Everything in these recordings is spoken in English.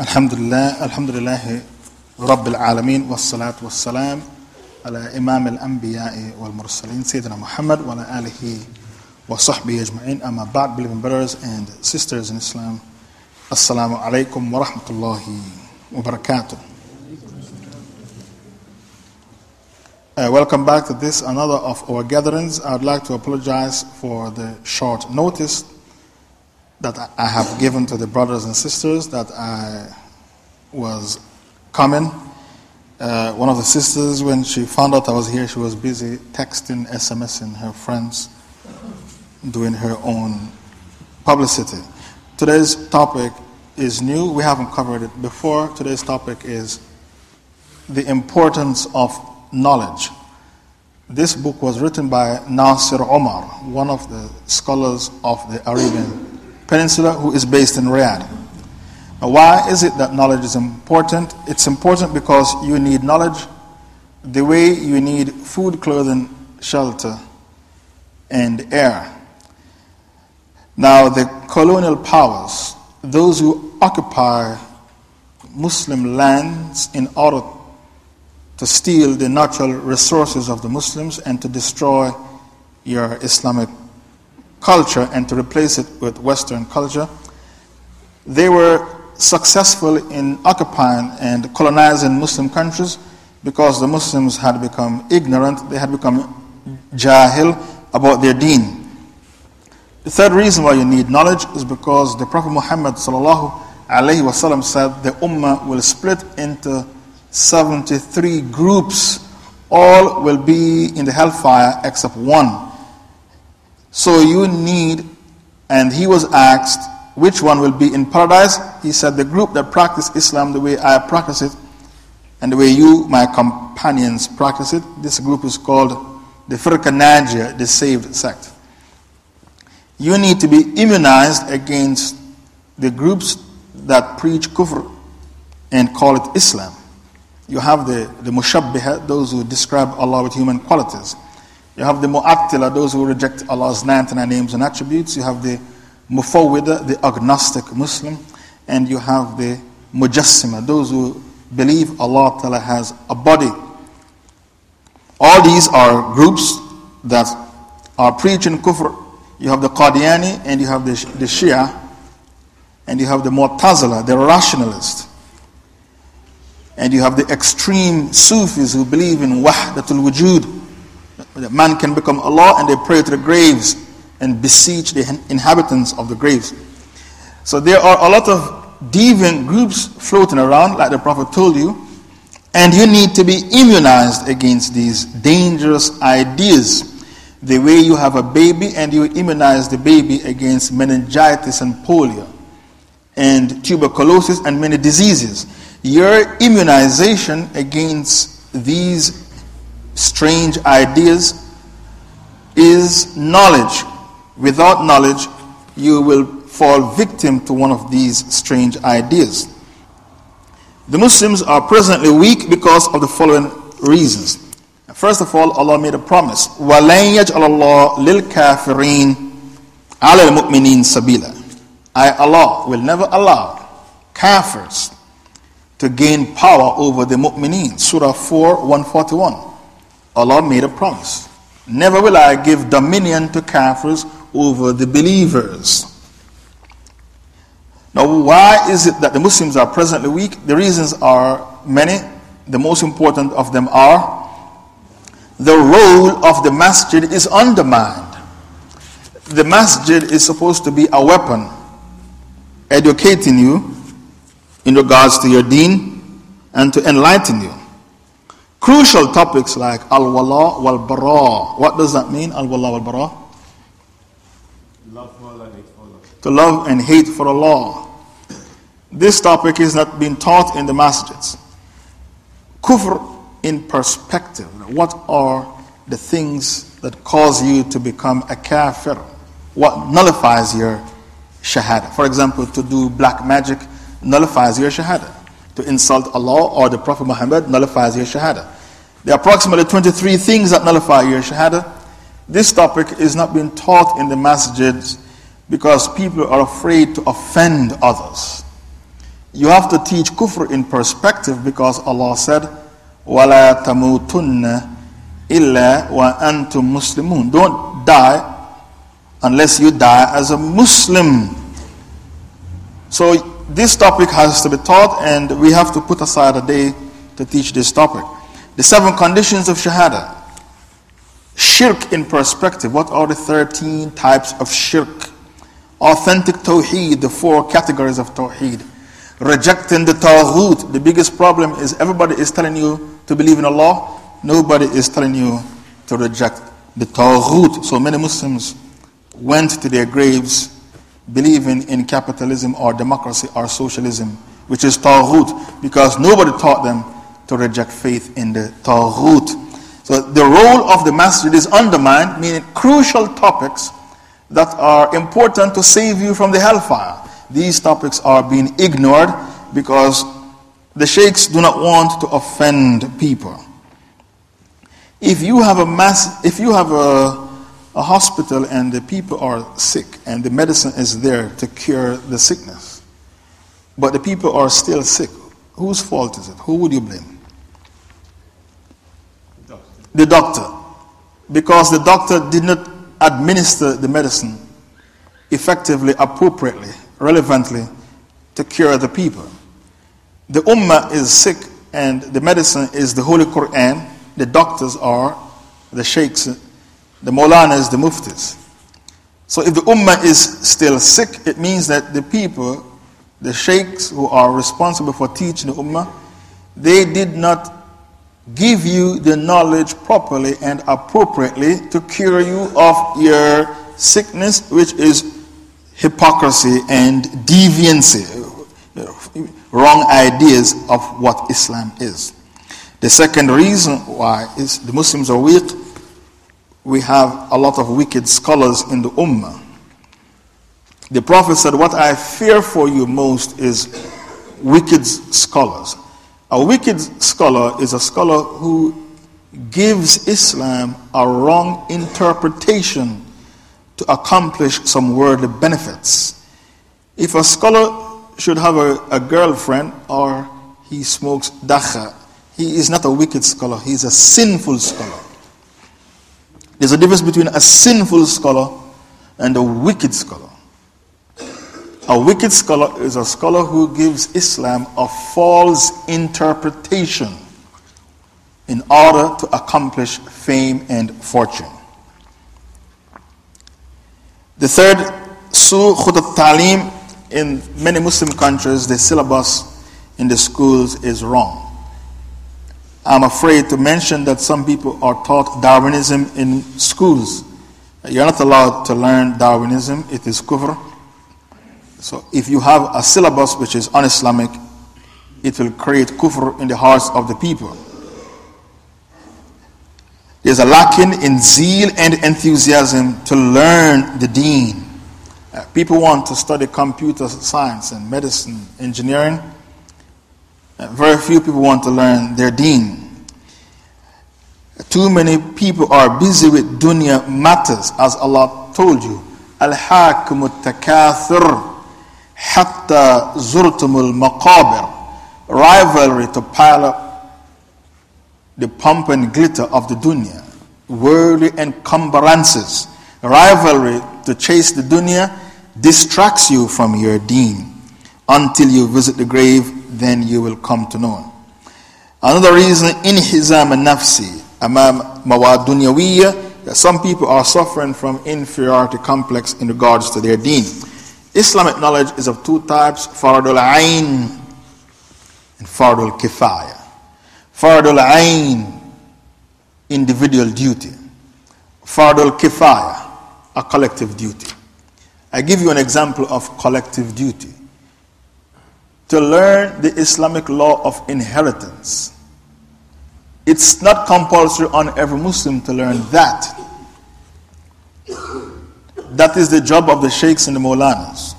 الحمد لله الحمد لله رب العالمين والصلاة والسلام على إمام الأنبياء والمرسلين سيدنا محمد وعلى آله وصحبه أجمعين أما بعد believing brothers and sisters in Islam السلام عليكم ورحمة الله وبركاته Uh, welcome back to this, another of our gatherings. I'd like to apologize for the short notice. That I have given to the brothers and sisters that I was coming. Uh, one of the sisters, when she found out I was here, she was busy texting, SMSing her friends, doing her own publicity. Today's topic is new. We haven't covered it before. Today's topic is the importance of knowledge. This book was written by Nasir Omar, one of the scholars of the Arabian Peninsula who is based in Riyadh. Now, why is it that knowledge is important? It's important because you need knowledge the way you need food, clothing, shelter, and air. Now, the colonial powers, those who occupy Muslim lands in order to steal the natural resources of the Muslims and to destroy your Islamic culture and to replace it with Western culture. They were successful in occupying and colonizing Muslim countries because the Muslims had become ignorant, they had become jahil about their deen. The third reason why you need knowledge is because the Prophet Muhammad said the ummah will split into 73 groups. All will be in the hellfire except one. So you need, and he was asked, which one will be in paradise? He said, the group that practice Islam the way I practice it, and the way you, my companions, practice it. This group is called the Firqa Najia, the saved sect. You need to be immunized against the groups that preach kufr and call it Islam. You have the, the mushabbiha, those who describe Allah with human qualities. You have the mu'attila, those who reject Allah's 99 names and attributes. You have the mufawwida, the agnostic Muslim. And you have the mujassima, those who believe Allah Ta'ala has a body. All these are groups that are preaching kufr. You have the Qadiani and you have the, the Shia and you have the Mu'tazila, the rationalist. And you have the extreme Sufis who believe in Wahdatul Wujud, that man can become Allah and they pray to the graves and beseech the inhabitants of the graves. So there are a lot of deviant groups floating around, like the Prophet told you, and you need to be immunized against these dangerous ideas. The way you have a baby and you immunize the baby against meningitis and polio and tuberculosis and many diseases. Your immunization against these strange ideas is knowledge. Without knowledge, you will fall victim to one of these strange ideas. The Muslims are presently weak because of the following reasons. First of all, Allah made a promise. وَلَن يَجْعَلَ اللَّهُ لِلْكَافِرِينَ عَلَى الْمُؤْمِنِينَ سَبِيلًا I, Allah, will never allow kafirs to gain power over the mu'mineen. Surah 4, 141. Allah made a promise. Never will I give dominion to kafirs over the believers. Now, why is it that the Muslims are presently weak? The reasons are many. The most important of them are the role of the masjid is undermined. The masjid is supposed to be a weapon educating you in regards to your deen and to enlighten you. Crucial topics like al wala wal bara. What does that mean, al wala wal bara? Love for Allah, hate for Allah. To love and hate for Allah. This topic is not being taught in the masjids. Kufr in perspective. What are the things that cause you to become a kafir? What nullifies your shahada? For example, to do black magic nullifies your shahada. To insult Allah or the Prophet Muhammad nullifies your shahada. There are approximately 23 things that nullify your shahada. This topic is not being taught in the masjids because people are afraid to offend others. You have to teach kufr in perspective because Allah said, وَلَا تَمُوتُنَّ إِلَّا وَأَنْتُمْ مُسْلِمُونَ Don't die unless you die as a Muslim. So this topic has to be taught and we have to put aside a day to teach this topic. The seven conditions of Shahada. Shirk in perspective. What are the 13 types of shirk? Authentic Tawheed, the four categories of Tawheed. Rejecting the Taghut. The biggest problem is everybody is telling you to believe in Allah. Nobody is telling you to reject the Taghut. So many Muslims went to their graves believing in capitalism or democracy or socialism, which is Taghut, because nobody taught them to reject faith in the Taghut. So the role of the masjid is undermined, meaning crucial topics that are important to save you from the hellfire. These topics are being ignored because the sheikhs do not want to offend people. If you have a mass, if you have a, a hospital and the people are sick and the medicine is there to cure the sickness, but the people are still sick, whose fault is it? Who would you blame? The doctor. Because the doctor did not administer the medicine effectively, appropriately, relevantly to cure the people. The ummah is sick and the medicine is the Holy Quran. The doctors are the sheikhs, the molanas, the muftis. So if the ummah is still sick, it means that the people, the sheikhs who are responsible for teaching the ummah, they did not give you the knowledge properly and appropriately to cure you of your sickness, which is hypocrisy and deviancy, wrong ideas of what Islam is. The second reason why is the Muslims are weak. We have a lot of wicked scholars in the Ummah. The Prophet said, What I fear for you most is wicked scholars. A wicked scholar is a scholar who gives Islam a wrong interpretation to accomplish some worldly benefits. If a scholar should have a, a girlfriend or he smokes dagga, he is not a wicked scholar, he is a sinful scholar. There's a difference between a sinful scholar and a wicked scholar. A wicked scholar is a scholar who gives Islam a false interpretation in order to accomplish fame and fortune. The third, Su Khut Talim, in many Muslim countries, the syllabus in the schools is wrong. I'm afraid to mention that some people are taught Darwinism in schools. You're not allowed to learn Darwinism, it is kufr. So if you have a syllabus which is un-Islamic, it will create kufr in the hearts of the people. There's a lacking in zeal and enthusiasm to learn the deen. Uh, people want to study computer science and medicine, engineering. Uh, very few people want to learn their deen. Too many people are busy with dunya matters, as Allah told you. Al-hakum takathur hatta zurtumul maqabir, rivalry to pile up the pomp and glitter of the dunya, worldly encumbrances, rivalry to chase the dunya distracts you from your deen. Until you visit the grave, then you will come to know. Another reason, inhizam nafsi, amam mawad that some people are suffering from inferiority complex in regards to their deen. Islamic knowledge is of two types Fardul Ain and Fardul Kifaya. Fardul Ain, individual duty. Fardul Kifaya, a collective duty. I give you an example of collective duty. To learn the Islamic law of inheritance. It's not compulsory on every Muslim to learn that. That is the job of the sheikhs and the molanas.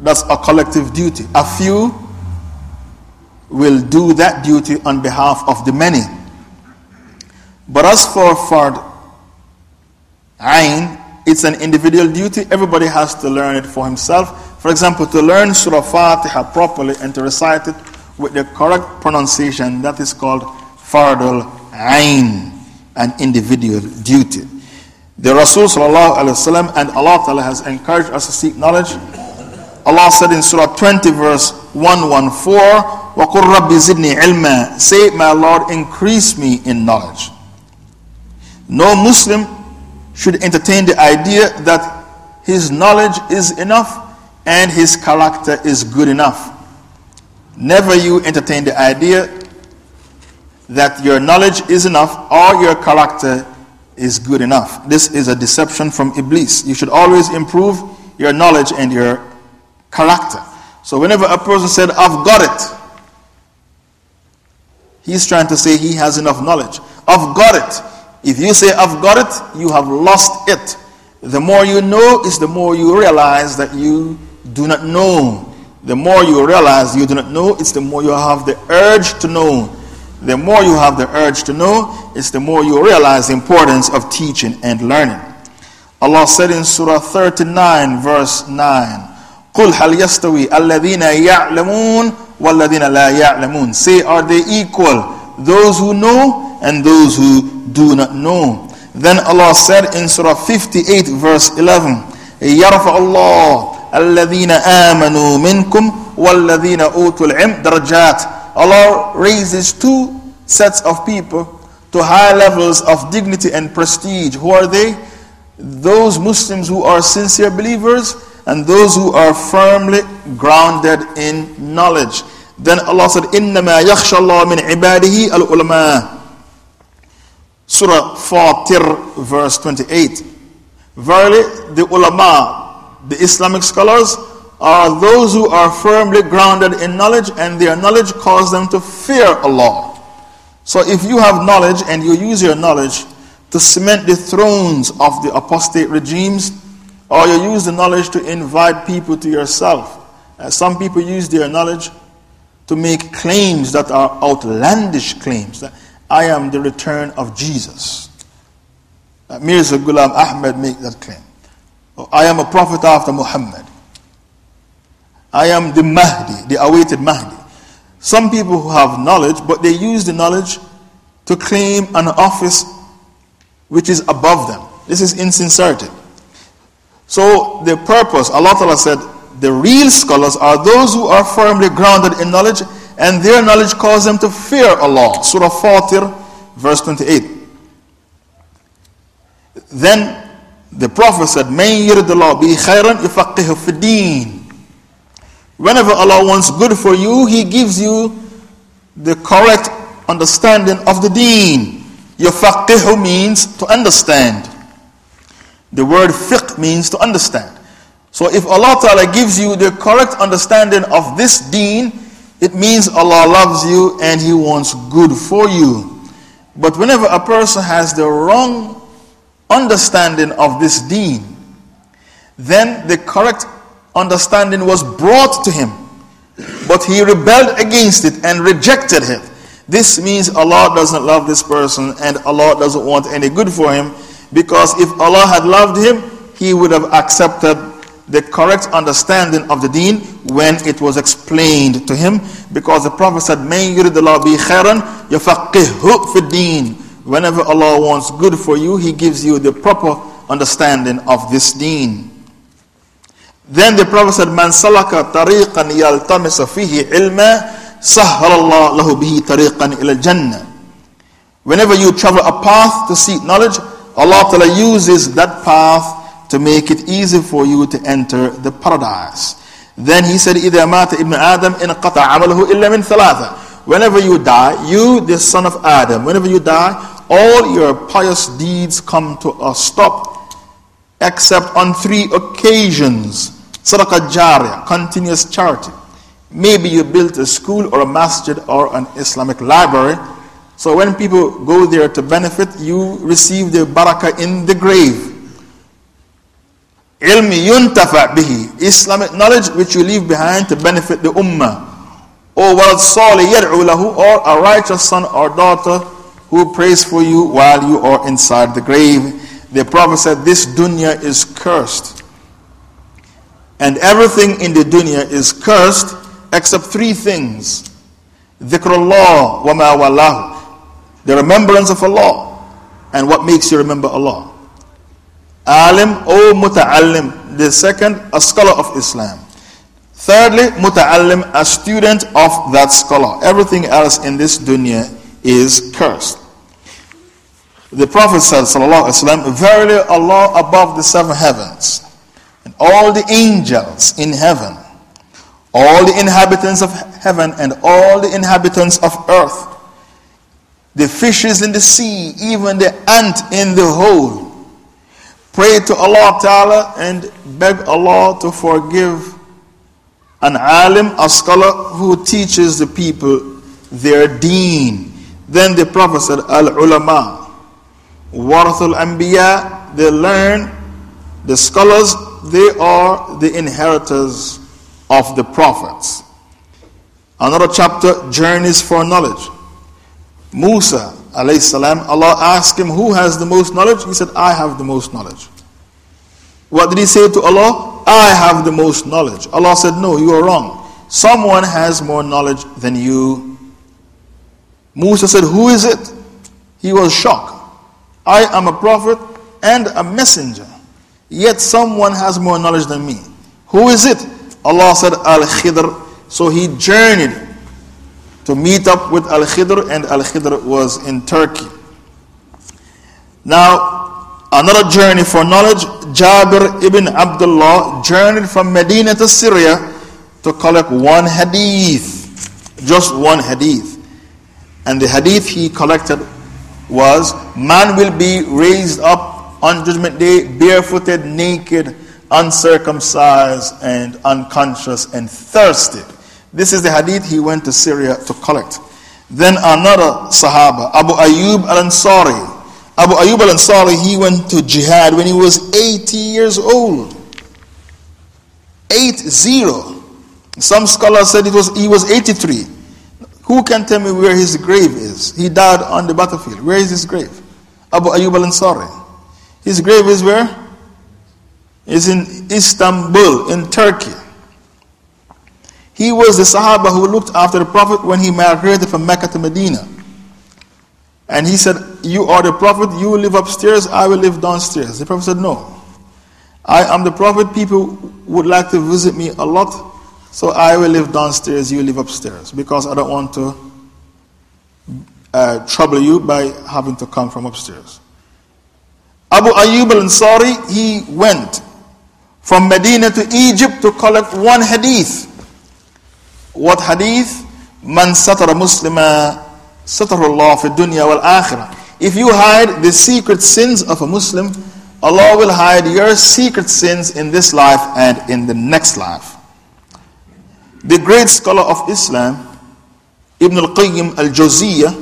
That's a collective duty. A few will do that duty on behalf of the many. But as for Fard Ain, it's an individual duty. Everybody has to learn it for himself. For example, to learn Surah Fatiha properly and to recite it with the correct pronunciation, that is called Fardul Ain, an individual duty. The Rasul and Allah Ta'ala has encouraged us to seek knowledge. Allah said in Surah 20, verse 114, وَقُلْ رَبِّ زِدْنِي عِلْمًا Say, my Lord, increase me in knowledge. No Muslim should entertain the idea that his knowledge is enough and his character is good enough. Never you entertain the idea that your knowledge is enough or your character is good enough. This is a deception from Iblis. You should always improve your knowledge and your character. So, whenever a person said, I've got it, he's trying to say he has enough knowledge. I've got it. If you say, I've got it, you have lost it. The more you know is the more you realize that you do not know. The more you realize you do not know, it's the more you have the urge to know The more you have the urge to know, it's the more you realize the importance of teaching and learning. Allah said in Surah 39, verse 9, قُلْ هَلْ يَسْتَوِي الَّذِينَ يَعْلَمُونَ وَالَّذِينَ لَا يَعْلَمُونَ Say, are they equal? Those who know and those who do not know. Then Allah said in Surah 58, verse 11, يَرْفَعُ اللَّهُ الَّذِينَ آمَنُوا مِنْكُمْ وَالَّذِينَ أُوتُوا الْعِلْمَ دَرَجَاتٍ Allah raises two sets of people to high levels of dignity and prestige. Who are they? Those Muslims who are sincere believers and those who are firmly grounded in knowledge. Then Allah said, إِنَّمَا يَخْشَى اللَّهِ مِنْ عِبَادِهِ الْعُلَمَاءِ Surah Fatir, verse 28. Verily, the ulama, the Islamic scholars, are those who are firmly grounded in knowledge and their knowledge causes them to fear Allah. So if you have knowledge and you use your knowledge to cement the thrones of the apostate regimes, or you use the knowledge to invite people to yourself, as some people use their knowledge to make claims that are outlandish claims. That I am the return of Jesus. Mirza Ghulam Ahmed make that claim. Or, I am a prophet after Muhammad. I am the Mahdi, the awaited Mahdi. Some people who have knowledge, but they use the knowledge to claim an office which is above them. This is insincerity. So, the purpose, Allah Ta'ala said, the real scholars are those who are firmly grounded in knowledge and their knowledge causes them to fear Allah. Surah Fatir, verse 28. Then the Prophet said, Man yuridullah bi khayran yufaqihu fi. Whenever Allah wants good for you, He gives you the correct understanding of the deen. Yufaqihu means to understand. The word fiqh means to understand. So if Allah Ta'ala gives you the correct understanding of this deen, it means Allah loves you and He wants good for you. But whenever a person has the wrong understanding of this deen, then the correct understanding was brought to him. But he rebelled against it and rejected it. This means Allah doesn't love this person and Allah doesn't want any good for him because if Allah had loved him, he would have accepted the correct understanding of the deen when it was explained to him because the prophet said din whenever allah wants good for you he gives you the proper understanding of this deen then the prophet said man salaka tariqan yaltamis fihi ilma sahhala lahu bihi tariqan ila jannah whenever you travel a path to seek knowledge allah ta'ala uses that path to make it easy for you to enter the paradise. Then he said, إِذَا مَاتَ إِبْنُ آدَمْ إِنْقَطَعَ عَمَلُهُ إِلَّا مِنْ ثَلَاثَةٍ Whenever you die, you, the son of Adam, whenever you die, all your pious deeds come to a stop, except on three occasions. Sadaqah jariyah, continuous charity. Maybe you built a school or a masjid or an Islamic library. So when people go there to benefit, you receive the barakah in the grave ilmi yuntafa bihi, Islamic knowledge which you leave behind to benefit the ummah. Or walad salih yad'u lahu, or a righteous son or daughter who prays for you while you are inside the grave. The Prophet said, This dunya is cursed. And everything in the dunya is cursed except three things. Dhikrullah wa ma. The remembrance of Allah and what makes you remember Allah. Alim o muta'allim. The second, a scholar of Islam. Thirdly, muta'allim, a student of that scholar. Everything else in this dunya is cursed. The Prophet said, Sallallahu Alaihi Wasallam, Verily Allah above the seven heavens, and all the angels in heaven, all the inhabitants of heaven, and all the inhabitants of earth, the fishes in the sea, even the ant in the hole, pray to Allah Ta'ala and beg Allah to forgive an alim, a scholar who teaches the people their deen. Then the Prophet said, Al ulama, warathul anbiya, they learn, the scholars, they are the inheritors of the prophets. Another chapter, journeys for knowledge. Musa, salam, Allah asked him, Who has the most knowledge? He said, I have the most knowledge. What did he say to Allah? I have the most knowledge. Allah said, No, you are wrong. Someone has more knowledge than you. Musa said, Who is it? He was shocked. I am a prophet and a messenger. Yet someone has more knowledge than me. Who is it? Allah said, Al Khidr. So he journeyed to meet up with Al Khidr, and Al Khidr was in Turkey. Now, another journey for knowledge Jabir ibn Abdullah journeyed from Medina to Syria to collect one hadith, just one hadith. And the hadith he collected was Man will be raised up on Judgment Day barefooted, naked, uncircumcised, and unconscious and thirsty. This is the hadith he went to Syria to collect. Then another Sahaba, Abu Ayyub al Ansari. Abu Ayyub al Ansari, he went to jihad when he was 80 years old. 8 0. Some scholars said it was, he was 83. Who can tell me where his grave is? He died on the battlefield. Where is his grave? Abu Ayyub al Ansari. His grave is where? Is in Istanbul, in Turkey. He was the Sahaba who looked after the Prophet when he migrated from Mecca to Medina. And he said, You are the Prophet, you live upstairs, I will live downstairs. The Prophet said, No. I am the Prophet, people would like to visit me a lot, so I will live downstairs, you live upstairs, because I don't want to uh, trouble you by having to come from upstairs. Abu Ayyub al Ansari, he went from Medina to Egypt to collect one hadith. What hadith? Man satara muslima satarullah fi dunya wal akhirah. If you hide the secret sins of a Muslim, Allah will hide your secret sins in this life and in the next life. The great scholar of Islam, Ibn al Qayyim al Jawziyah,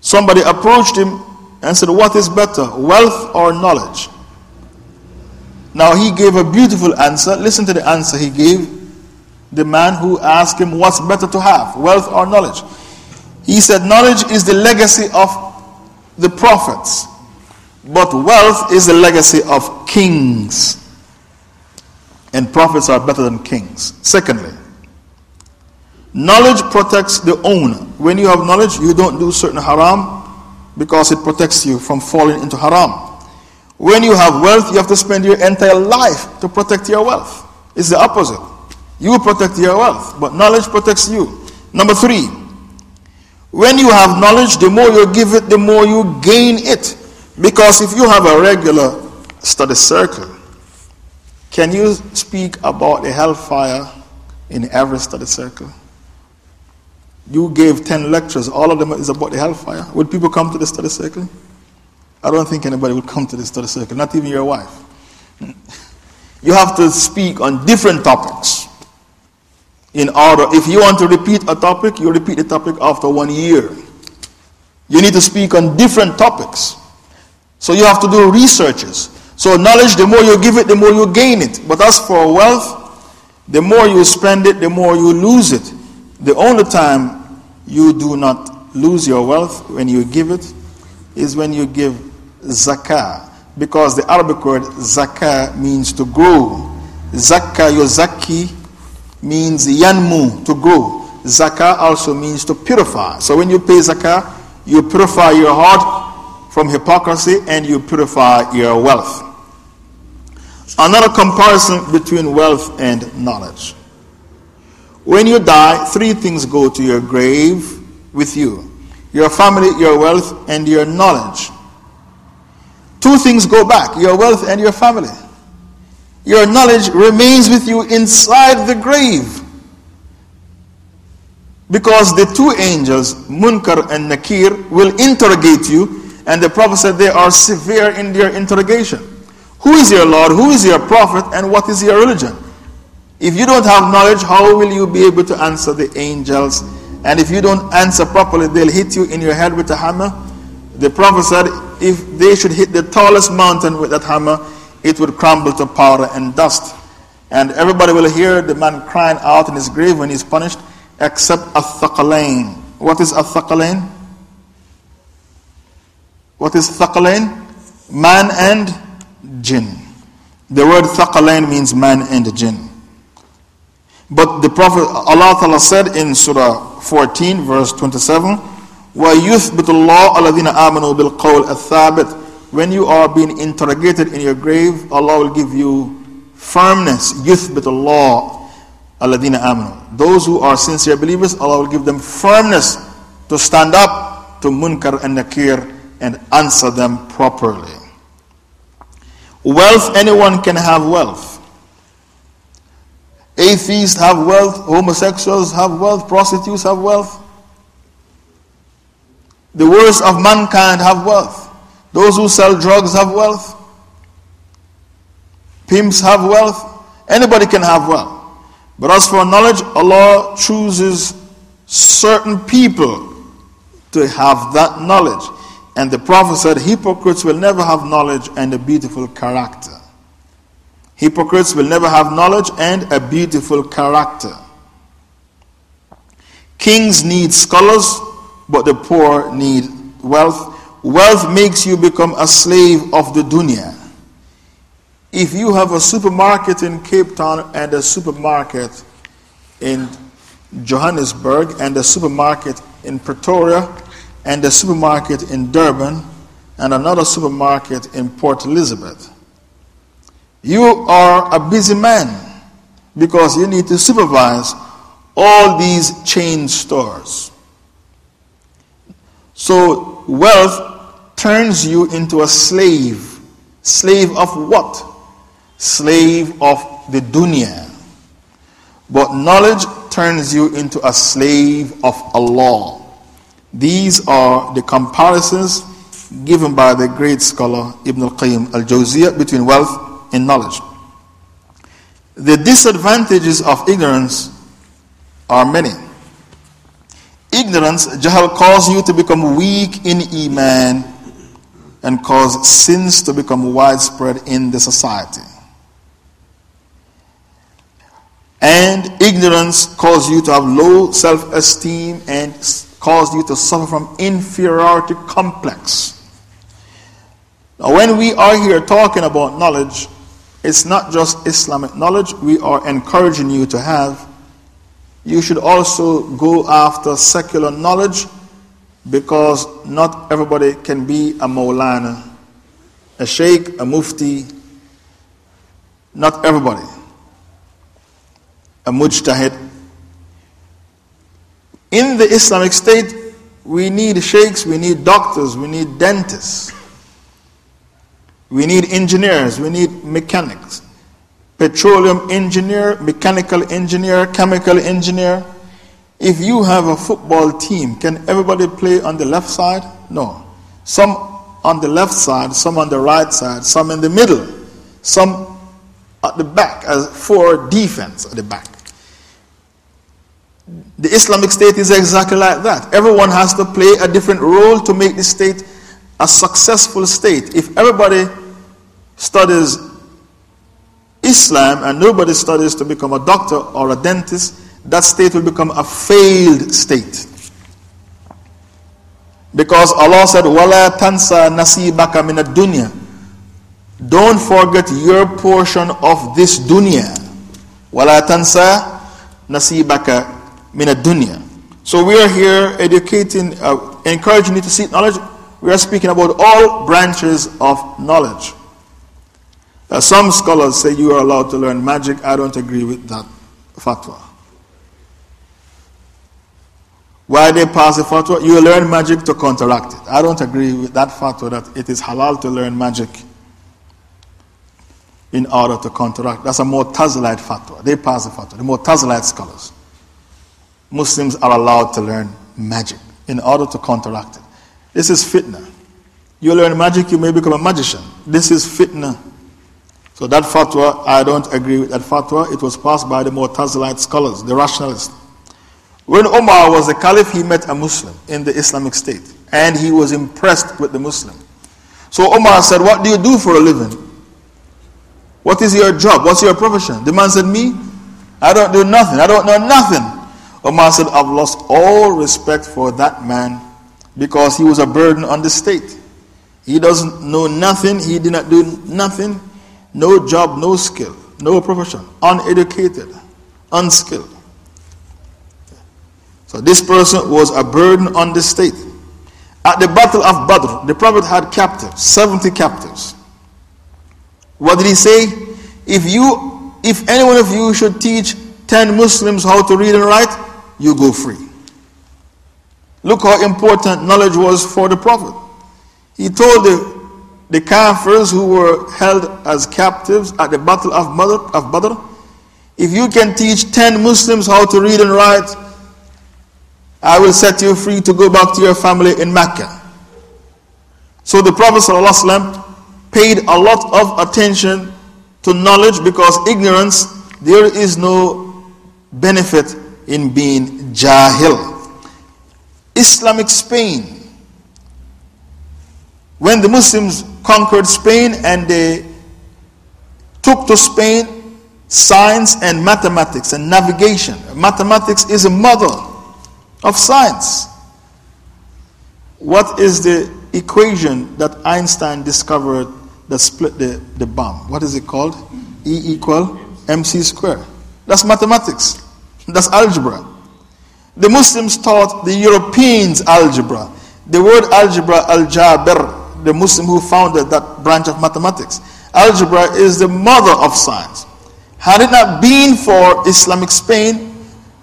somebody approached him said, What is better, wealth or knowledge? Now he gave a beautiful answer. Listen to the answer he gave the man who asked him, What's better to have, wealth or knowledge? He said, Knowledge is the legacy of the prophets, but wealth is the legacy of kings. And prophets are better than kings. Secondly, knowledge protects the owner. When you have knowledge, you don't do certain haram because it protects you from falling into haram. When you have wealth, you have to spend your entire life to protect your wealth. It's the opposite. You protect your wealth, but knowledge protects you. Number three, when you have knowledge, the more you give it, the more you gain it. Because if you have a regular study circle, can you speak about the hellfire in every study circle? You gave 10 lectures, all of them is about the hellfire. Would people come to the study circle? I don't think anybody would come to the study circle, not even your wife. You have to speak on different topics in order. If you want to repeat a topic, you repeat the topic after one year. You need to speak on different topics. So you have to do researches. So knowledge, the more you give it, the more you gain it. But as for wealth, the more you spend it, the more you lose it. The only time you do not lose your wealth when you give it is when you give zakah. because the Arabic word zakah means to grow. Zakka yozaki means yanmu, to grow. Zakah also means to purify. So when you pay zakah, you purify your heart from hypocrisy and you purify your wealth. Another comparison between wealth and knowledge. When you die, three things go to your grave with you your family, your wealth, and your knowledge. Two things go back your wealth and your family. Your knowledge remains with you inside the grave. Because the two angels, Munkar and Nakir, will interrogate you, and the Prophet said they are severe in their interrogation. Who is your Lord? Who is your Prophet? And what is your religion? If you don't have knowledge, how will you be able to answer the angels? And if you don't answer properly, they'll hit you in your head with a hammer. The Prophet said, if they should hit the tallest mountain with that hammer, it would crumble to powder and dust. And everybody will hear the man crying out in his grave when he's punished, except Athaqalain. What is Athaqalain? What is Thaqalain? Man and jinn. The word Thaqalain means man and jinn. But the Prophet, Allah Ta'ala said in Surah 14, verse 27, وَيُثْبِتُ اللَّهُ الَّذِينَ آمَنُوا بِالْقَوْلِ الثَّابِتِ When you are being interrogated in your grave, Allah will give you firmness. يُثْبِتُ اللَّهُ الَّذِينَ آمَنُوا Those who are sincere believers, Allah will give them firmness to stand up to Munkar and Nakir and answer them properly. Wealth, anyone can have wealth. Atheists have wealth, homosexuals have wealth, prostitutes have wealth. The worst of mankind have wealth. Those who sell drugs have wealth. Pimps have wealth. Anybody can have wealth. But as for knowledge, Allah chooses certain people to have that knowledge. And the Prophet said, hypocrites will never have knowledge and a beautiful character. Hypocrites will never have knowledge and a beautiful character. Kings need scholars, but the poor need wealth. Wealth makes you become a slave of the dunya. If you have a supermarket in Cape Town and a supermarket in Johannesburg and a supermarket in Pretoria and a supermarket in Durban and another supermarket in Port Elizabeth, you are a busy man because you need to supervise all these chain stores. So, wealth turns you into a slave. Slave of what? Slave of the dunya. But knowledge turns you into a slave of Allah. These are the comparisons given by the great scholar Ibn al-Qayyim al-Jawziyah between wealth in knowledge. The disadvantages of ignorance are many. Ignorance, Jahal, cause you to become weak in Iman and cause sins to become widespread in the society. And ignorance cause you to have low self esteem and cause you to suffer from inferiority complex. Now, when we are here talking about knowledge, it's not just Islamic knowledge we are encouraging you to have. You should also go after secular knowledge because not everybody can be a Maulana, a Sheikh, a Mufti. Not everybody. A Mujtahid. In the Islamic State, we need sheikhs, we need doctors, we need dentists. We need engineers, we need mechanics, petroleum engineer, mechanical engineer, chemical engineer. If you have a football team, can everybody play on the left side? No. Some on the left side, some on the right side, some in the middle, some at the back as for defense at the back. The Islamic State is exactly like that. Everyone has to play a different role to make the state a successful state. If everybody studies Islam and nobody studies to become a doctor or a dentist, that state will become a failed state. Because Allah said, Wala tansa nasibaka minad dunya. Don't forget your portion of this dunya. Wala tansa nasibaka minad dunya. So we are here educating, uh, encouraging you to seek knowledge. We are speaking about all branches of knowledge. Uh, some scholars say you are allowed to learn magic. I don't agree with that fatwa. Why they pass a fatwa? You learn magic to counteract it. I don't agree with that fatwa that it is halal to learn magic in order to counteract. That's a Mu'tazilite fatwa. They pass a fatwa. The Mu'tazilite scholars. Muslims are allowed to learn magic in order to counteract it. This is fitna. You learn magic, you may become a magician. This is fitna. So that fatwa, I don't agree with that fatwa. It was passed by the Mu'tazilite scholars, the rationalists. When Omar was a caliph, he met a Muslim in the Islamic State and he was impressed with the Muslim. So Omar said, What do you do for a living? What is your job? What's your profession? The man said, Me? I don't do nothing. I don't know nothing. Omar said, I've lost all respect for that man because he was a burden on the state. He doesn't know nothing. He did not do nothing. No job, no skill, no profession. Uneducated, unskilled. So this person was a burden on the state. At the Battle of Badr, the Prophet had captives, 70 captives. What did he say? If you, if any one of you should teach 10 Muslims how to read and write, you go free. Look how important knowledge was for the Prophet. He told the, the Kafirs who were held as captives at the Battle of Badr, of Badr if you can teach 10 Muslims how to read and write, I will set you free to go back to your family in Mecca. So the Prophet ﷺ paid a lot of attention to knowledge because ignorance, there is no benefit in being jahil. Islamic Spain. When the Muslims conquered Spain and they took to Spain science and mathematics and navigation. Mathematics is a model of science. What is the equation that Einstein discovered that split the, the bomb? What is it called? E equal mc square. That's mathematics. That's algebra. The Muslims taught the Europeans algebra. The word algebra, al-jabir, the Muslim who founded that branch of mathematics. Algebra is the mother of science. Had it not been for Islamic Spain,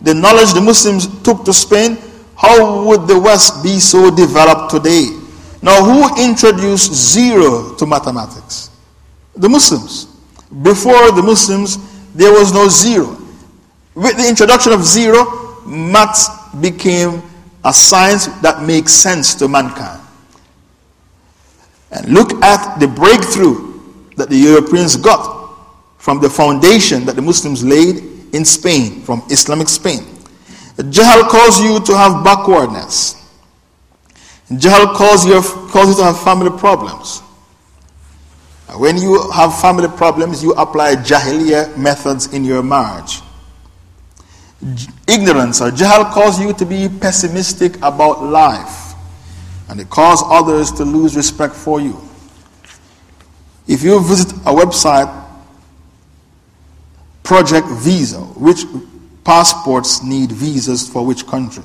the knowledge the Muslims took to Spain, how would the West be so developed today? Now, who introduced zero to mathematics? The Muslims. Before the Muslims, there was no zero. With the introduction of zero, maths became a science that makes sense to mankind. And look at the breakthrough that the Europeans got from the foundation that the Muslims laid in Spain, from Islamic Spain. Jahal calls you to have backwardness. Jahal calls you, you to have family problems. When you have family problems, you apply Jahiliya methods in your marriage. Ignorance or Jahal calls you to be pessimistic about life. And it causes others to lose respect for you. If you visit a website Project Visa, which passports need visas for which country.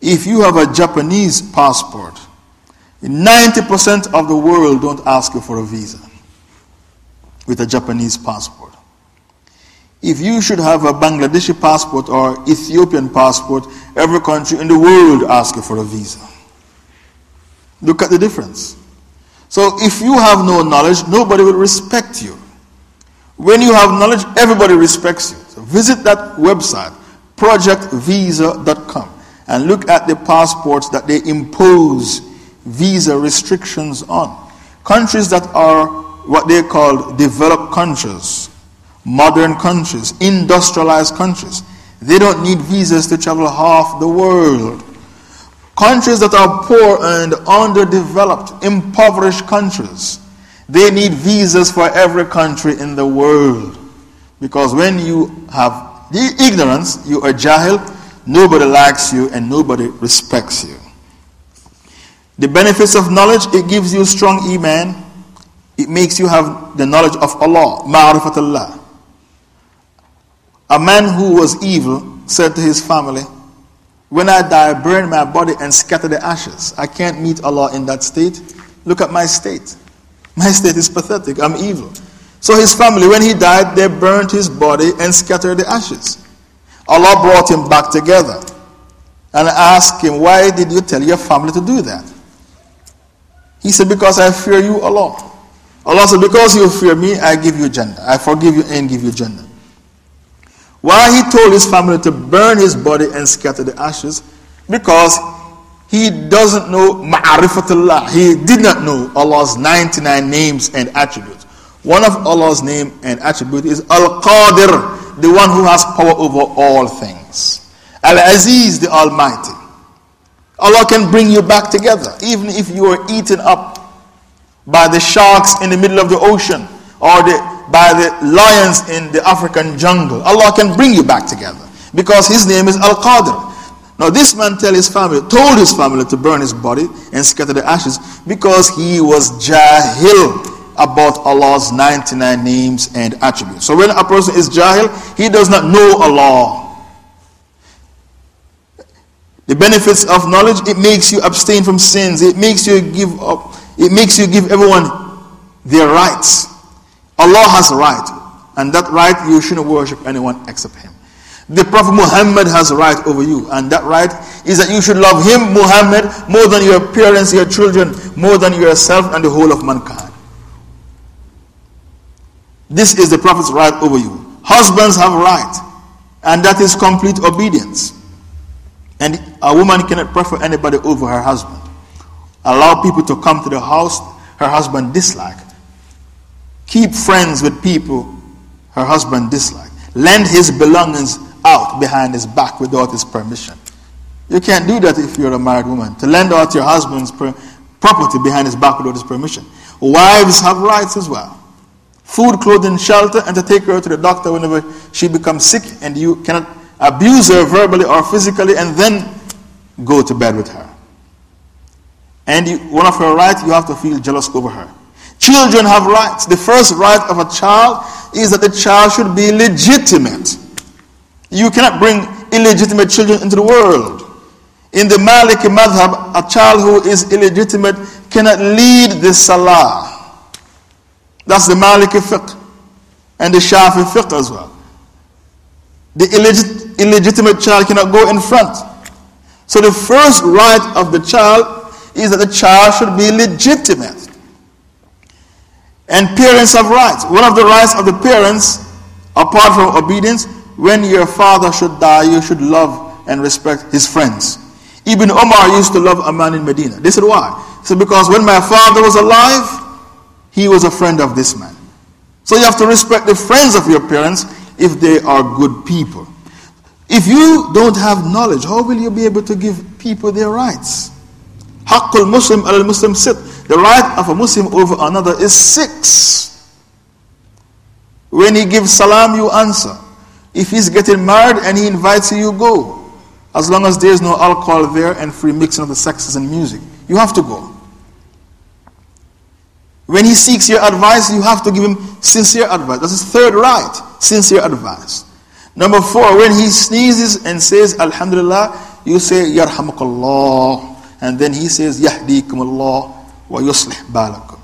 If you have a Japanese passport, 90% of the world don't ask you for a visa with a Japanese passport. If you should have a Bangladeshi passport or Ethiopian passport, every country in the world asks you for a visa. Look at the difference. So if you have no knowledge, nobody will respect you. When you have knowledge, everybody respects you. So visit that website, projectvisa.com, and look at the passports that they impose visa restrictions on. Countries that are what they call developed countries, modern countries, industrialized countries, they don't need visas to travel half the world. Countries that are poor and underdeveloped, impoverished countries, they need visas for every country in the world. Because when you have the ignorance, you are jahil, nobody likes you and nobody respects you. The benefits of knowledge, it gives you strong iman, It makes you have the knowledge of Allah, ma'rifatullah. A man who was evil said to his family, When I die, burn my body and scatter the ashes. I can't meet Allah in that state. Look at my state. My state is pathetic. I'm evil. So his family, when he died, they burnt his body and scattered the ashes. Allah brought him back together and asked him, Why did you tell your family to do that? He said, Because I fear you, Allah. Allah said, Because you fear me, I give you Jannah. I forgive you and give you Jannah. Why he told his family to burn his body and scatter the ashes? Because he doesn't know ma'rifatullah. He did not know Allah's 99 names and attributes. One of Allah's name and attribute is Al-Qadir, the one who has power over all things. Al-Aziz, the Almighty. Allah can bring you back together, even if you are eaten up by the sharks in the middle of the ocean or the, by the lions in the African jungle. Allah can bring you back together because His name is Al-Qadir. Now, this man tell his family, told his family to burn his body and scatter the ashes because he was jahil about Allah's 99 names and attributes. So, when a person is jahil, he does not know Allah. The benefits of knowledge, it makes you abstain from sins. It makes you give up, it makes you give everyone their rights. Allah has a right, and that right you shouldn't worship anyone except Him. The Prophet Muhammad has a right over you, and that right is that you should love him, Muhammad, more than your parents, your children, more than yourself, and the whole of mankind. This is the Prophet's right over you. Husbands have a right, and that is complete obedience. And a woman cannot prefer anybody over her husband. Allow people to come to the house her husband dislike. Keep friends with people her husband dislike. Lend his belongings out behind his back without his permission. You can't do that if you're a married woman. To lend out your husband's property behind his back without his permission. Wives have rights as well. Food, clothing, shelter, and to take her to the doctor whenever she becomes sick, and you cannot abuse her verbally or physically and then go to bed with her. And you, one of her rights, you have to feel jealous over her. Children have rights. The first right of a child is that the child should be legitimate. You cannot bring illegitimate children into the world. In the Maliki madhab, a child who is illegitimate cannot lead the salah. That's the Maliki fiqh and the Shafi fiqh as well. The illegit- illegitimate child cannot go in front. So the first right of the child is that the child should be legitimate. And parents have rights. One of the rights of the parents, apart from obedience, when your father should die, you should love and respect his friends. Ibn Omar used to love a man in Medina. They said, Why? He said, Because when my father was alive, he was a friend of this man. So you have to respect the friends of your parents if they are good people. If you don't have knowledge, how will you be able to give people their rights? Haqqul Muslim al Muslim sit. The right of a Muslim over another is six. When he gives salam, you answer. If he's getting married and he invites you, you go. As long as there's no alcohol there and free mixing of the sexes and music, you have to go. When he seeks your advice, you have to give him sincere advice. That's his third right, sincere advice. Number four, when he sneezes and says Alhamdulillah, you say Yarhamukallah. And then he says Yahdikum Allah wa yuslih balakum.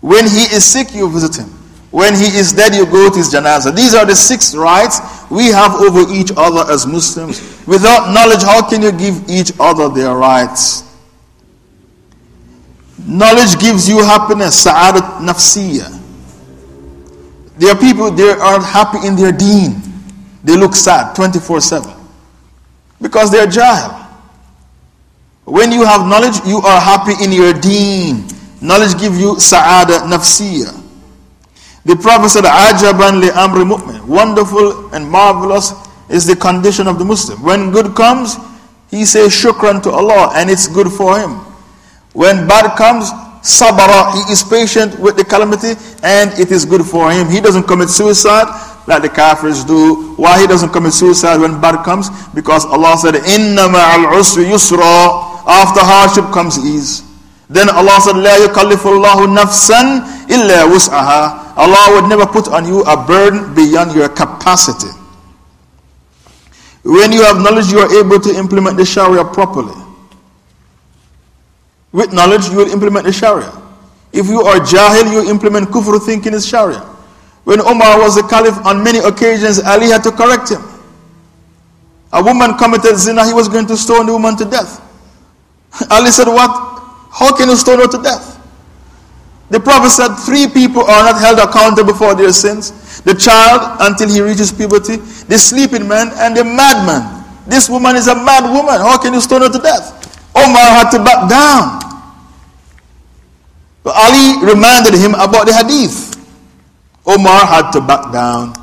When he is sick, you visit him. When he is dead, you go to his janazah. These are the six rights we have over each other as Muslims. Without knowledge, how can you give each other their rights? Knowledge gives you happiness, sa'adat nafsiyah. There are people, they are happy in their deen. They look sad 24 7 because they are jahil. When you have knowledge, you are happy in your deen. Knowledge gives you sa'ada nafsiyah. The Prophet said, Ajaban li amri mu'min. Wonderful and marvelous is the condition of the Muslim. When good comes, he says shukran to Allah and it's good for him. When bad comes, sabara, he is patient with the calamity and it is good for him. He doesn't commit suicide like the kafirs do. Why he doesn't commit suicide when bad comes? Because Allah said, Inna ma'al usri yusra after hardship comes ease. Then Allah said, La yukallifullahu nafsan illa wus'aha. Allah would never put on you a burden beyond your capacity. When you have knowledge, you are able to implement the Sharia properly. With knowledge, you will implement the Sharia. If you are Jahil, you implement Kufr thinking is Sharia. When Umar was the Caliph, on many occasions, Ali had to correct him. A woman committed zina, he was going to stone the woman to death. Ali said, What? How can you stone her to death? The Prophet said, Three people are not held accountable for their sins the child until he reaches puberty, the sleeping man, and the madman. This woman is a mad woman. How can you stone her to death? Omar had to back down. But Ali reminded him about the hadith. Omar had to back down.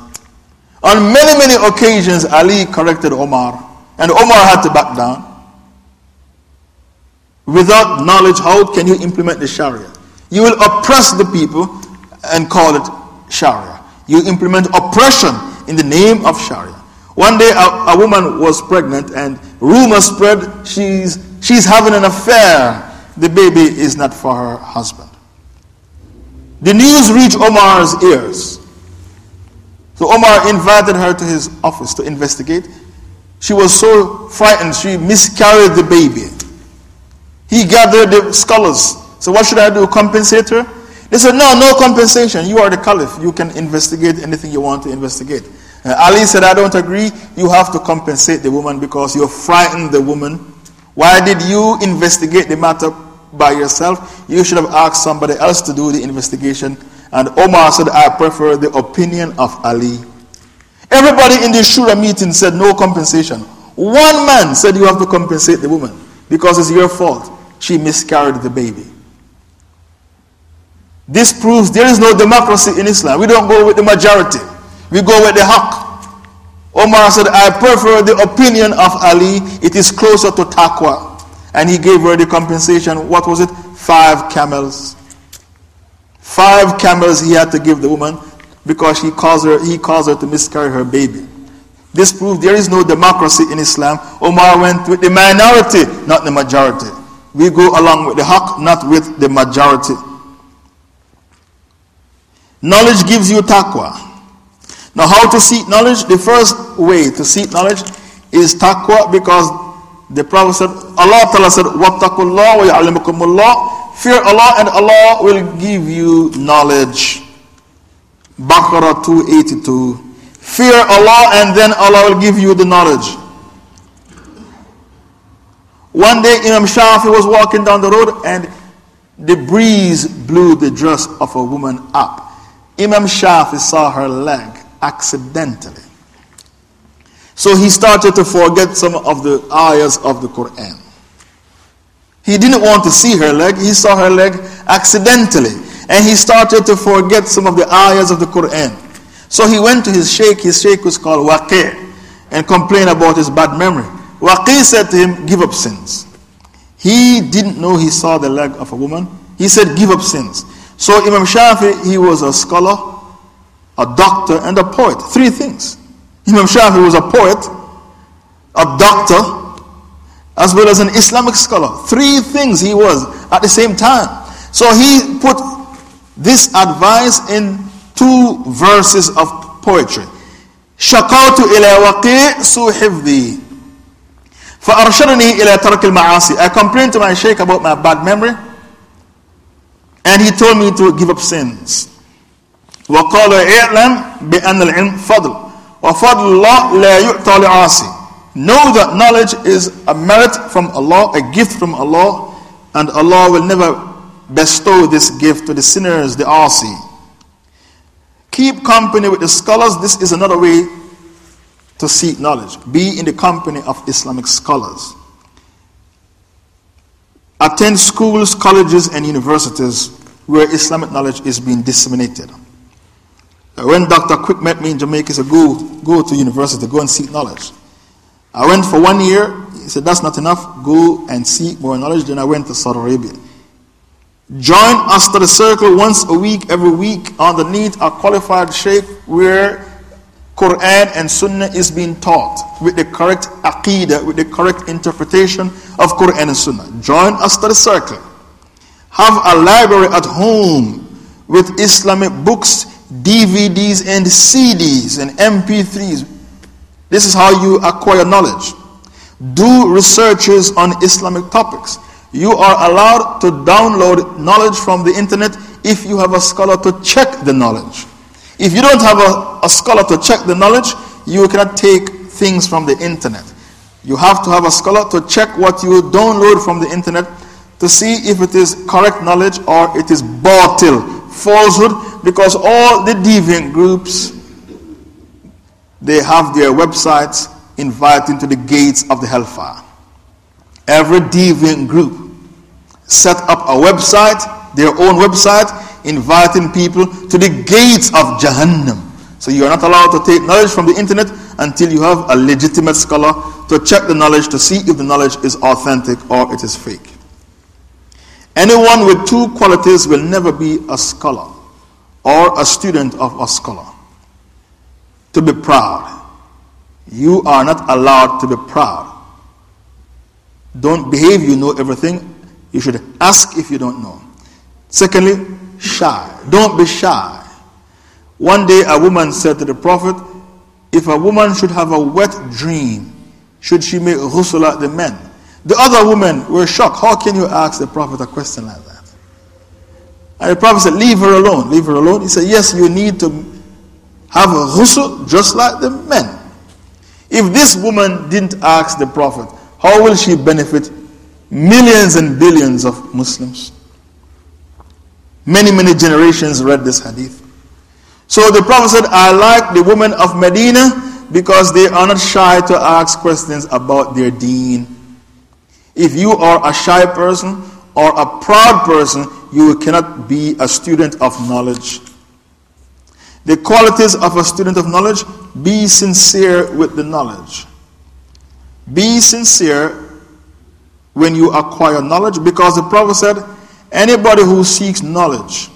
On many, many occasions, Ali corrected Omar, and Omar had to back down. Without knowledge, how can you implement the Sharia? You will oppress the people and call it Sharia. You implement oppression in the name of Sharia. One day, a, a woman was pregnant, and rumors spread she's, she's having an affair. The baby is not for her husband. The news reached Omar's ears. So Omar invited her to his office to investigate. She was so frightened, she miscarried the baby. He gathered the scholars. So, what should I do? Compensate her? They said, No, no compensation. You are the caliph. You can investigate anything you want to investigate. Uh, Ali said, I don't agree. You have to compensate the woman because you frightened the woman. Why did you investigate the matter by yourself? You should have asked somebody else to do the investigation. And Omar said, I prefer the opinion of Ali. Everybody in the Shura meeting said no compensation. One man said you have to compensate the woman because it's your fault. She miscarried the baby. This proves there is no democracy in Islam. We don't go with the majority, we go with the haqq. Omar said, I prefer the opinion of Ali. It is closer to taqwa. And he gave her the compensation. What was it? Five camels. Five camels he had to give the woman because he caused her, he caused her to miscarry her baby. This proves there is no democracy in Islam. Omar went with the minority, not the majority. We go along with the haqq, not with the majority. Knowledge gives you taqwa. Now, how to seek knowledge? The first way to seek knowledge is taqwa because the Prophet said, Allah Ta'ala said, Wattaqullah wa ya'alimukumullah Fear Allah and Allah will give you knowledge. Baqarah 282. Fear Allah and then Allah will give you the knowledge. One day Imam Shafi was walking down the road and the breeze blew the dress of a woman up. Imam Shafi saw her leg accidentally. So he started to forget some of the ayahs of the Quran. He didn't want to see her leg, he saw her leg accidentally. And he started to forget some of the ayahs of the Quran. So he went to his sheikh, his sheikh was called Waqi', and complained about his bad memory. Waqi' said to him, Give up sins. He didn't know he saw the leg of a woman. He said, Give up sins. So Imam Shafi, he was a scholar, a doctor, and a poet. Three things. Imam Shafi was a poet, a doctor, as well as an Islamic scholar. Three things he was at the same time. So he put this advice in two verses of poetry. شكوت إلى وقيع سوء حفظي فأرشدني إلى ترك المعاصي I complained to my sheikh about my bad memory and he told me to give up sins وقال اعلم بأن العلم فضل وفضل الله لا يعطى لعاصي Know that knowledge is a merit from Allah, a gift from Allah, and Allah will never bestow this gift to the sinners, the asi. Keep company with the scholars. This is another way to seek knowledge. Be in the company of Islamic scholars. Attend schools, colleges, and universities where Islamic knowledge is being disseminated. When Dr. Quick met me in Jamaica, he said, Go, go to university, go and seek knowledge. I went for one year. He said, That's not enough. Go and seek more knowledge. Then I went to Saudi Arabia. Join us to the circle once a week, every week, underneath a qualified sheikh where Quran and Sunnah is being taught with the correct aqidah, with the correct interpretation of Quran and Sunnah. Join us to the circle. Have a library at home with Islamic books, DVDs, and CDs and MP3s. This is how you acquire knowledge. Do researches on Islamic topics. You are allowed to download knowledge from the internet if you have a scholar to check the knowledge. If you don't have a, a scholar to check the knowledge, you cannot take things from the internet. You have to have a scholar to check what you download from the internet to see if it is correct knowledge or it is batil, falsehood, because all the deviant groups they have their websites inviting to the gates of the hellfire. Every deviant group set up a website, their own website, inviting people to the gates of Jahannam. So you are not allowed to take knowledge from the internet until you have a legitimate scholar to check the knowledge to see if the knowledge is authentic or it is fake. Anyone with two qualities will never be a scholar or a student of a scholar. To be proud. You are not allowed to be proud. Don't behave you know everything. You should ask if you don't know. Secondly, shy. Don't be shy. One day a woman said to the Prophet, If a woman should have a wet dream, should she make ghusl like the men? The other women were shocked. How can you ask the Prophet a question like that? And the Prophet said, Leave her alone. Leave her alone. He said, Yes, you need to have a ghusl just like the men. If this woman didn't ask the Prophet, how will she benefit millions and billions of Muslims? Many, many generations read this hadith. So the Prophet said, I like the women of Medina because they are not shy to ask questions about their deen. If you are a shy person or a proud person, you cannot be a student of knowledge. The qualities of a student of knowledge be sincere with the knowledge. Be sincere when you acquire knowledge because the Prophet said, anybody who seeks knowledge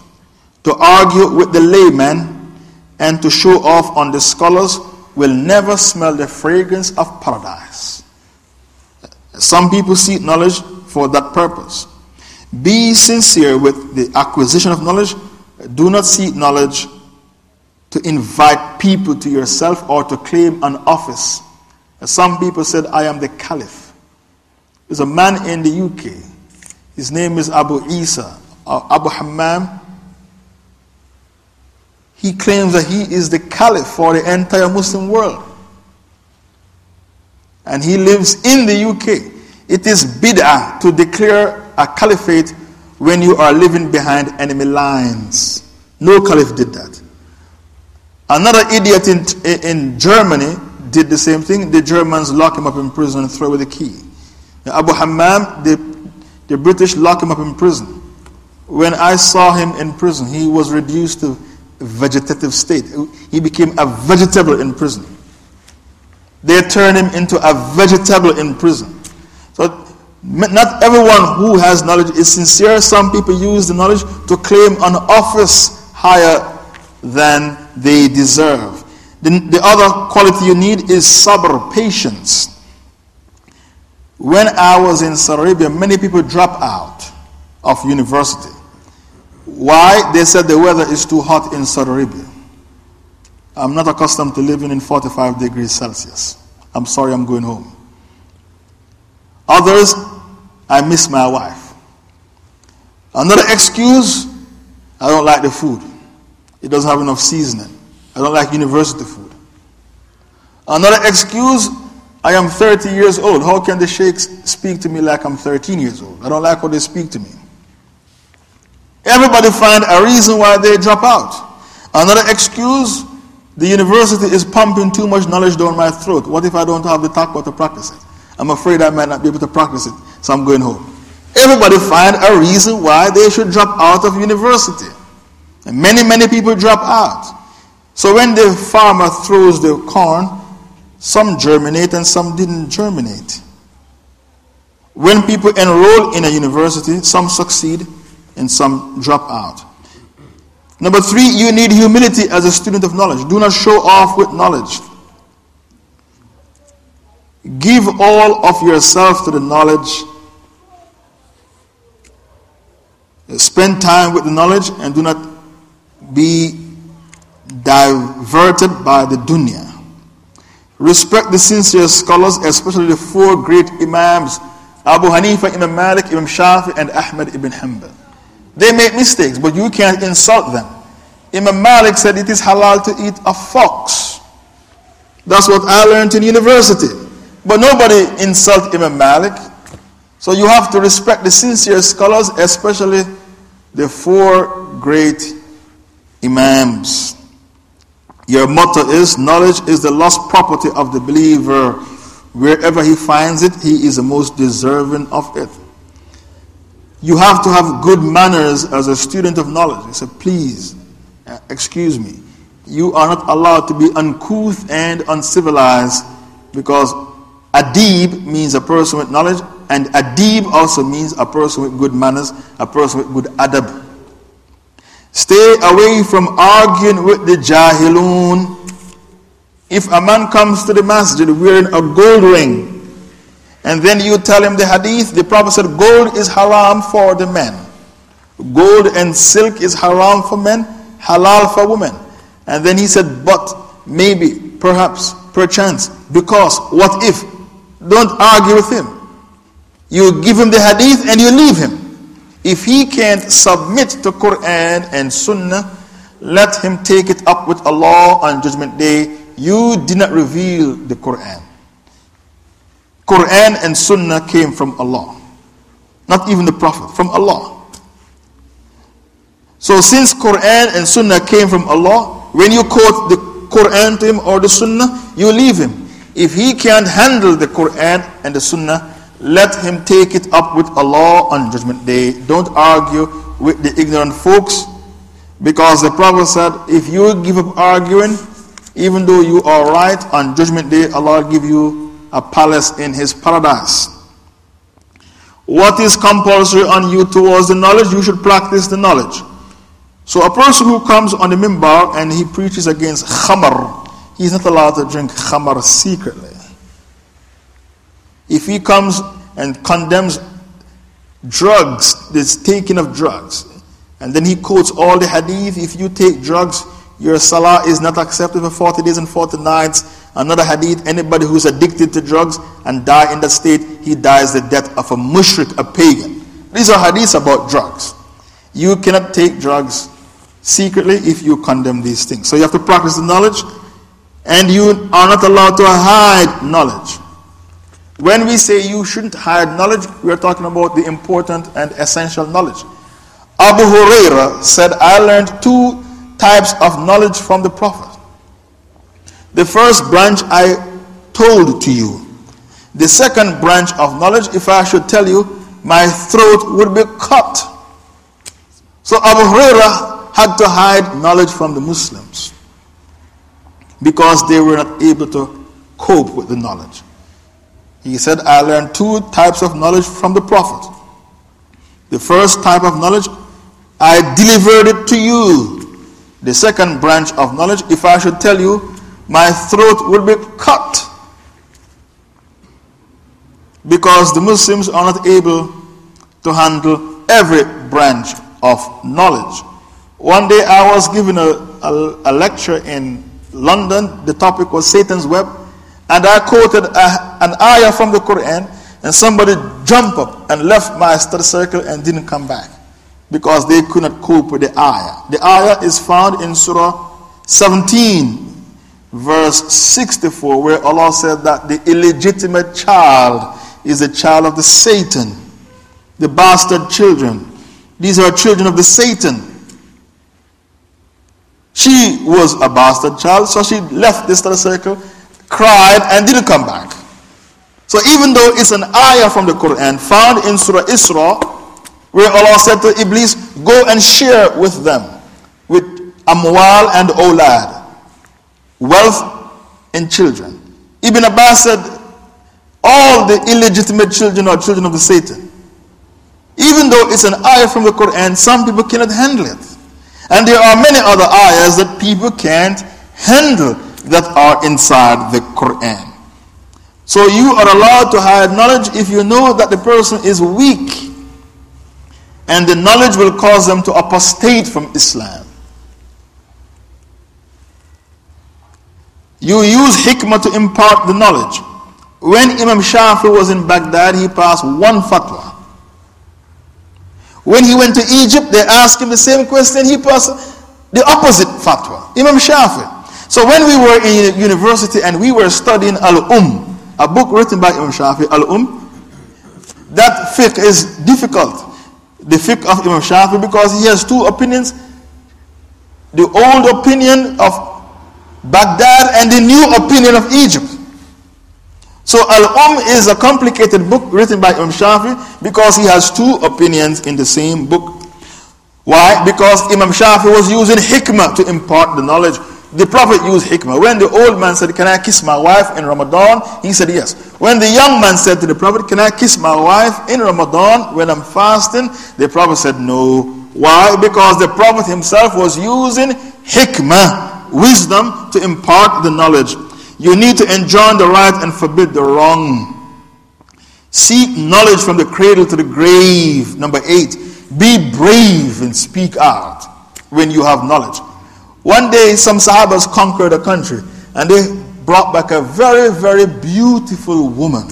to argue with the layman and to show off on the scholars will never smell the fragrance of paradise. Some people seek knowledge for that purpose. Be sincere with the acquisition of knowledge. Do not seek knowledge to invite people to yourself or to claim an office. Some people said, I am the caliph. There's a man in the UK. His name is Abu Isa, uh, Abu Hammam. He claims that he is the caliph for the entire Muslim world. And he lives in the UK. It is bid'ah to declare a caliphate when you are living behind enemy lines. No caliph did that. Another idiot in, in Germany did the same thing. The Germans lock him up in prison and throw away the key. Abu Hammam, the, the British lock him up in prison. When I saw him in prison, he was reduced to vegetative state. He became a vegetable in prison. They turned him into a vegetable in prison. So, not everyone who has knowledge is sincere. Some people use the knowledge to claim an office higher than they deserve. The, the other quality you need is sabr, patience. When I was in Saudi Arabia, many people drop out of university. Why? They said the weather is too hot in Saudi Arabia. I'm not accustomed to living in 45 degrees Celsius. I'm sorry, I'm going home. Others, I miss my wife. Another excuse, I don't like the food. It doesn't have enough seasoning. I don't like university food. Another excuse, I am 30 years old. How can the sheikhs speak to me like I'm 13 years old? I don't like how they speak to me. Everybody find a reason why they drop out. Another excuse, the university is pumping too much knowledge down my throat. What if I don't have the taqwa to practice it? I'm afraid I might not be able to practice it, so I'm going home. Everybody find a reason why they should drop out of university. And many, many people drop out. So when the farmer throws the corn, some germinate and some didn't germinate. When people enroll in a university, some succeed and some drop out. Number three, you need humility as a student of knowledge. Do not show off with knowledge. Give all of yourself to the knowledge Spend time with the knowledge and do not be diverted by the dunya. Respect the sincere scholars, especially the four great Imams Abu Hanifa, Imam Malik, Imam Shafi, and Ahmad ibn Hanbal. They make mistakes, but you can't insult them. Imam Malik said it is halal to eat a fox. That's what I learned in university. But nobody insult Imam Malik. So you have to respect the sincere scholars, especially the four great Imams. Your motto is knowledge is the lost property of the believer. Wherever he finds it, he is the most deserving of it. You have to have good manners as a student of knowledge. He said, please, uh, excuse me. You are not allowed to be uncouth and uncivilized because adib means a person with knowledge, and adib also means a person with good manners, a person with good adab. Stay away from arguing with the jahilun. If a man comes to the masjid wearing a gold ring, and then you tell him the hadith, the Prophet said, Gold is haram for the men. Gold and silk is haram for men, halal for women. And then he said, But maybe, perhaps, perchance, because, what if? Don't argue with him. You give him the hadith and you leave him. If he can't submit to Quran and Sunnah, let him take it up with Allah on Judgment Day. You did not reveal the Quran. Quran and Sunnah came from Allah. Not even the Prophet, from Allah. So since Quran and Sunnah came from Allah, when you quote the Quran to him or the Sunnah, you leave him. If he can't handle the Quran and the Sunnah, let him take it up with Allah on Judgment Day. Don't argue with the ignorant folks because the Prophet said, if you give up arguing, even though you are right, on Judgment Day, Allah will give you a palace in His paradise. What is compulsory on you towards the knowledge? You should practice the knowledge. So, a person who comes on the mimbar and he preaches against khamar, he's not allowed to drink khamar secretly. If he comes and condemns drugs, this taking of drugs, and then he quotes all the hadith if you take drugs, your salah is not accepted for 40 days and 40 nights. Another hadith anybody who's addicted to drugs and die in that state, he dies the death of a mushrik, a pagan. These are hadiths about drugs. You cannot take drugs secretly if you condemn these things. So you have to practice the knowledge, and you are not allowed to hide knowledge. When we say you shouldn't hide knowledge, we are talking about the important and essential knowledge. Abu Huraira said, I learned two types of knowledge from the Prophet. The first branch I told to you. The second branch of knowledge, if I should tell you, my throat would be cut. So Abu Huraira had to hide knowledge from the Muslims because they were not able to cope with the knowledge. He said, I learned two types of knowledge from the Prophet. The first type of knowledge, I delivered it to you. The second branch of knowledge, if I should tell you, my throat will be cut. Because the Muslims are not able to handle every branch of knowledge. One day I was given a, a, a lecture in London. The topic was Satan's web. And I quoted a, an ayah from the Quran, and somebody jumped up and left my study circle and didn't come back because they could not cope with the ayah. The ayah is found in Surah 17, verse 64, where Allah said that the illegitimate child is a child of the Satan, the bastard children. These are children of the Satan. She was a bastard child, so she left the study circle cried, and didn't come back. So even though it's an ayah from the Quran found in Surah Isra, where Allah said to Iblis, go and share with them, with amwal and olad, wealth and children. Ibn Abbas said, all the illegitimate children are children of the Satan. Even though it's an ayah from the Quran, some people cannot handle it. And there are many other ayahs that people can't handle that are inside the Quran. So you are allowed to hide knowledge if you know that the person is weak. and the knowledge will cause them to apostate from Islam. You use hikmah to impart the knowledge. When Imam Shafi was in Baghdad, he passed one fatwa. When he went to Egypt, they asked him the same question, he passed the opposite fatwa. Imam Shafi. So when we were in university and we were studying Al-Um, a book written by Imam Shafi, Al-Um, that fiqh is difficult. The fiqh of Imam Shafi because he has two opinions. The old opinion of Baghdad and the new opinion of Egypt. So Al-Um is a complicated book written by Imam Shafi because he has two opinions in the same book. Why? Because Imam Shafi was using hikmah to impart the knowledge. The Prophet used hikmah. When the old man said, Can I kiss my wife in Ramadan? He said, Yes. When the young man said to the Prophet, Can I kiss my wife in Ramadan when I'm fasting? The Prophet said, No. Why? Because the Prophet himself was using hikmah wisdom to impart the knowledge. You need to enjoin the right and forbid the wrong. Seek knowledge from the cradle to the grave. Number eight, be brave and speak out when you have knowledge. One day, some Sahabas conquered a country and they brought back a very, very beautiful woman.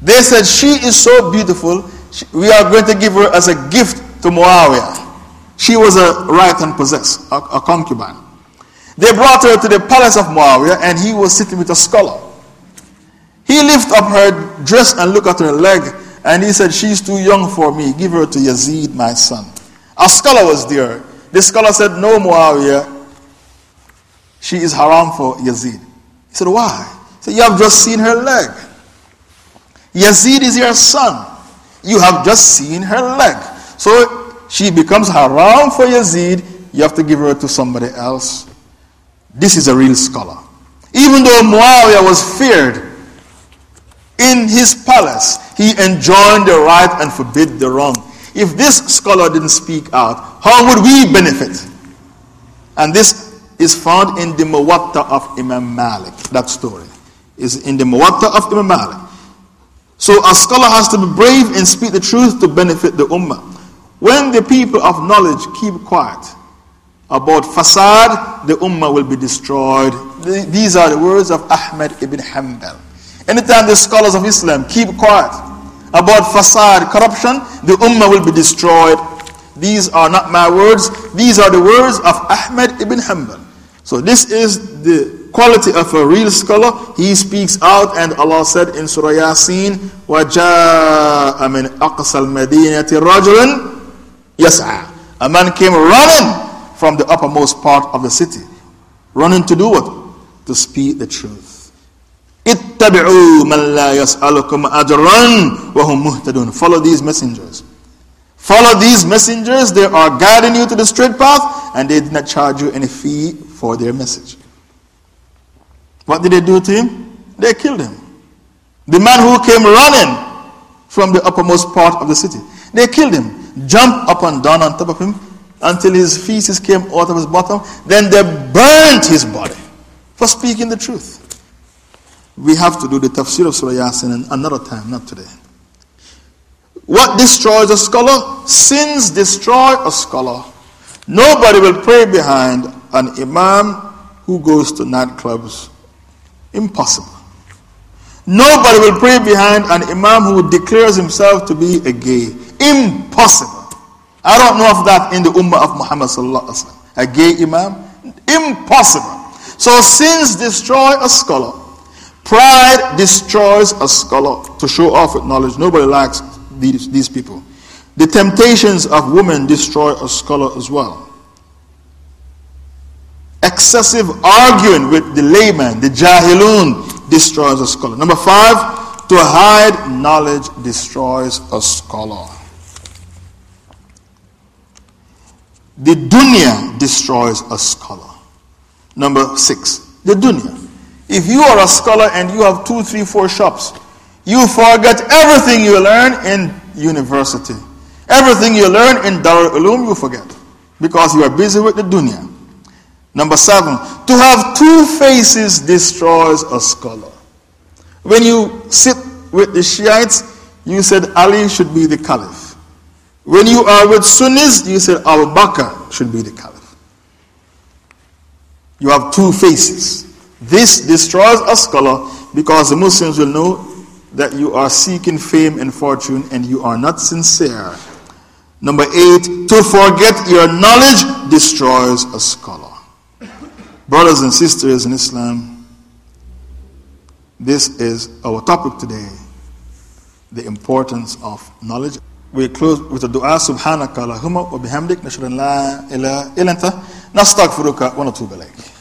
They said, She is so beautiful, we are going to give her as a gift to Muawiyah. She was a right and possessed, a, a concubine. They brought her to the palace of Muawiyah and he was sitting with a scholar. He lifted up her dress and looked at her leg and he said, She's too young for me. Give her to Yazid, my son. A scholar was there. The scholar said, No, Muawiyah. She is haram for Yazid. He said, Why? He said, You have just seen her leg. Yazid is your son. You have just seen her leg. So she becomes haram for Yazid. You have to give her to somebody else. This is a real scholar. Even though Muawiyah was feared in his palace, he enjoined the right and forbid the wrong. If this scholar didn't speak out, how would we benefit? And this is found in the Muwatta of Imam Malik. That story is in the Muwatta of Imam Malik. So a scholar has to be brave and speak the truth to benefit the Ummah. When the people of knowledge keep quiet, about fasad, the ummah will be destroyed. These are the words of Ahmad ibn Hanbal. Anytime the scholars of Islam keep quiet about fasad, corruption, the ummah will be destroyed. These are not my words, these are the words of Ahmad ibn Hanbal. So, this is the quality of a real scholar. He speaks out, and Allah said in Surah Yasin, وَجَاءَ مِنْ أَقْصَى الْمَدِينَةِ رَجُلٌ يَسْعَى A man came running from the uppermost part of the city. Running to do what? To speak the truth. اتبعوا من لا يسألكم أجرا وهم مهتدون. Follow these messengers. Follow these messengers. They are guiding you to the straight path and they did not charge you any fee for their message. What did they do to him? They killed him. The man who came running from the uppermost part of the city. They killed him, jumped up and down on top of him, until his feces came out of his bottom. Then they burnt his body for speaking the truth. We have to do the tafsir of Surah Yasin another time, not today. What destroys a scholar? Sins destroy a scholar. Nobody will pray behind an imam who goes to nightclubs. Impossible. Nobody will pray behind an imam who declares himself to be a gay. Impossible. I don't know of that in the Ummah of Muhammad sallallahu alaihi wasallam. A gay imam? Impossible. So sins destroy a scholar. Pride destroys a scholar to show off with knowledge. Nobody likes these, these people. The temptations of women destroy a scholar as well. Excessive arguing with the layman, the jahilun, destroys a scholar. Number five, to hide knowledge destroys a scholar. The dunya destroys a scholar. Number six, the dunya. If you are a scholar and you have two, three, four shops, you forget everything you learn in university. Everything you learn in Darul Ulum, you forget. Because you are busy with the dunya. Number seven, to have two faces destroys a scholar. When you sit with the Shiites, you said Ali should be the caliph. When you are with Sunnis, you said Abu Bakr should be the caliph. You have two faces. This destroys a scholar because the Muslims will know that you are seeking fame and fortune and you are not sincere. Number eight, to forget your knowledge destroys a scholar. Brothers and sisters in Islam, this is our topic today the importance of knowledge. We close with the dua Subhanaka Allahumma wa bihamdik nashran la ilaha illa anta nastaghfiruka wa natubu ilayk.